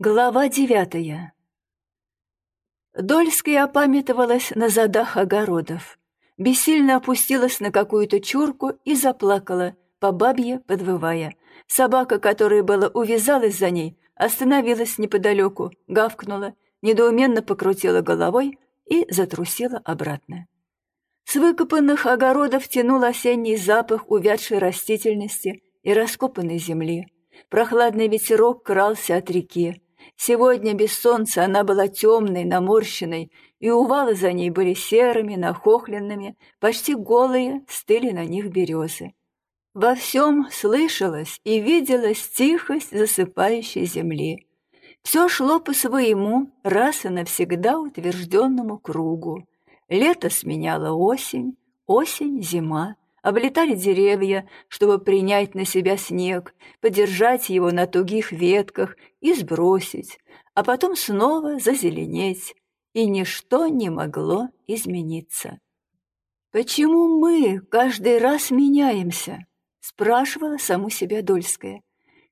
Глава девятая. Дольская опамятовалась на задах огородов, бессильно опустилась на какую-то чурку и заплакала, по бабье подвывая. Собака, которая была увязалась за ней, остановилась неподалеку, гавкнула, недоуменно покрутила головой и затрусила обратно. С выкопанных огородов тянул осенний запах увядшей растительности и раскопанной земли. Прохладный ветерок крался от реки, Сегодня без солнца она была темной, наморщенной, и увалы за ней были серыми, нахохленными, почти голые, стыли на них березы. Во всем слышалась и виделась тихость засыпающей земли. Все шло по своему, раз и навсегда утвержденному кругу. Лето сменяло осень, осень — зима, облетали деревья, чтобы принять на себя снег, подержать его на тугих ветках и сбросить, а потом снова зазеленеть, и ничто не могло измениться. «Почему мы каждый раз меняемся?» — спрашивала саму себя Дольская.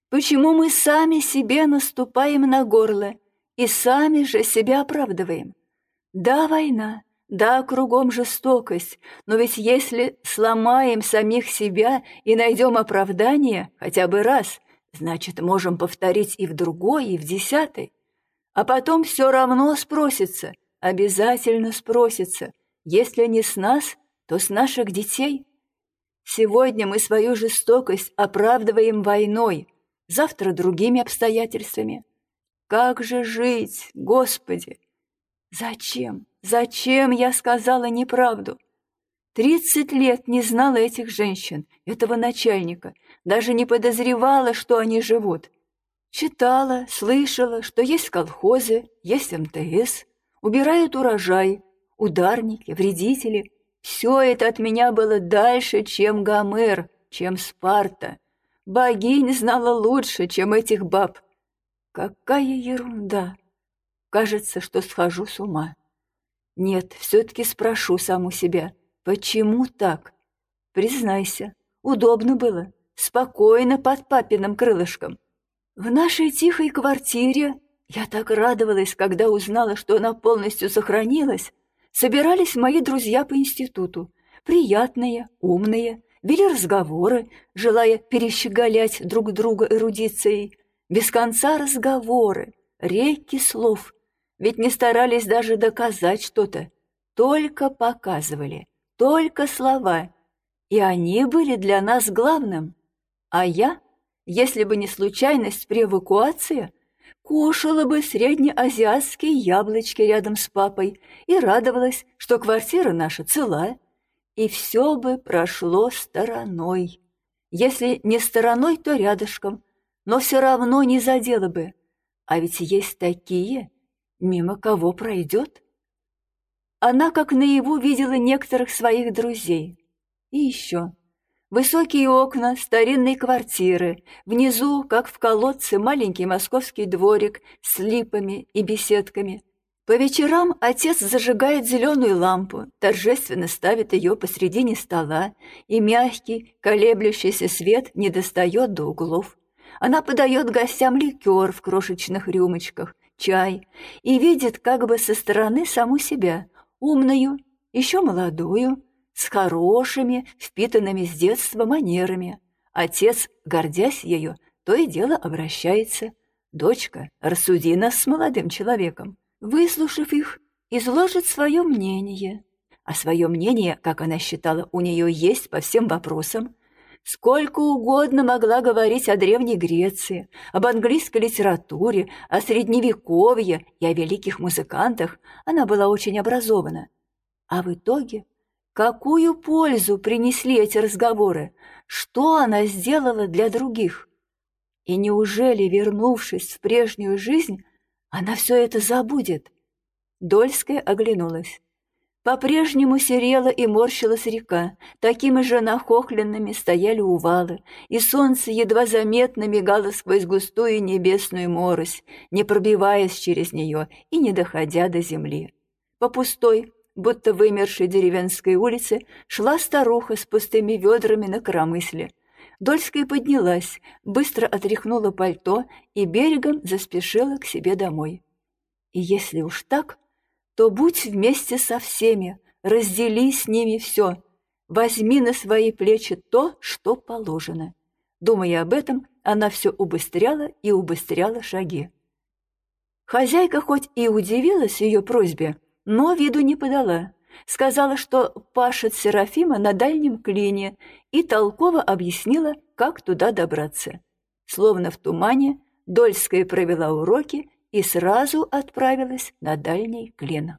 «Почему мы сами себе наступаем на горло и сами же себя оправдываем? Да, война, да, кругом жестокость, но ведь если сломаем самих себя и найдем оправдание хотя бы раз, значит, можем повторить и в другой, и в десятый. А потом все равно спросится, обязательно спросится, если не с нас, то с наших детей. Сегодня мы свою жестокость оправдываем войной, завтра другими обстоятельствами. Как же жить, Господи? Зачем? Зачем я сказала неправду? Тридцать лет не знала этих женщин, этого начальника, даже не подозревала, что они живут. Читала, слышала, что есть колхозы, есть МТС, убирают урожай, ударники, вредители. Все это от меня было дальше, чем Гомер, чем Спарта. Богинь знала лучше, чем этих баб. Какая ерунда! Кажется, что схожу с ума. Нет, все-таки спрошу саму себя, почему так? Признайся, удобно было, спокойно под папиным крылышком. В нашей тихой квартире я так радовалась, когда узнала, что она полностью сохранилась. Собирались мои друзья по институту, приятные, умные, вели разговоры, желая перещеголять друг друга эрудицией. Без конца разговоры, реки слов, ведь не старались даже доказать что-то, только показывали, только слова. И они были для нас главным. А я, если бы не случайность при эвакуации, кушала бы среднеазиатские яблочки рядом с папой и радовалась, что квартира наша цела, и все бы прошло стороной. Если не стороной, то рядышком, но все равно не задело бы. А ведь есть такие, Мимо кого пройдет? Она как наяву видела некоторых своих друзей. И еще. Высокие окна старинной квартиры, внизу, как в колодце, маленький московский дворик с липами и беседками. По вечерам отец зажигает зеленую лампу, торжественно ставит ее посредине стола, и мягкий, колеблющийся свет не достает до углов. Она подает гостям ликер в крошечных рюмочках, чай и видит как бы со стороны саму себя, умную, еще молодую, с хорошими, впитанными с детства манерами. Отец, гордясь ее, то и дело обращается. «Дочка, рассуди нас с молодым человеком». Выслушав их, изложит свое мнение. А свое мнение, как она считала, у нее есть по всем вопросам, Сколько угодно могла говорить о Древней Греции, об английской литературе, о Средневековье и о великих музыкантах, она была очень образована. А в итоге, какую пользу принесли эти разговоры? Что она сделала для других? И неужели, вернувшись в прежнюю жизнь, она все это забудет? Дольская оглянулась. По-прежнему серела и морщилась река, такими же нахохленными стояли увалы, и солнце едва заметно мигало сквозь густую небесную морось, не пробиваясь через нее и не доходя до земли. По пустой, будто вымершей деревенской улице, шла старуха с пустыми ведрами на коромысле. Дольская поднялась, быстро отряхнула пальто и берегом заспешила к себе домой. И если уж так, то будь вместе со всеми, раздели с ними все, возьми на свои плечи то, что положено. Думая об этом, она все убыстряла и убыстряла шаги. Хозяйка хоть и удивилась ее просьбе, но виду не подала. Сказала, что пашет Серафима на дальнем клине и толково объяснила, как туда добраться. Словно в тумане, Дольская провела уроки и сразу отправилась на дальний клин.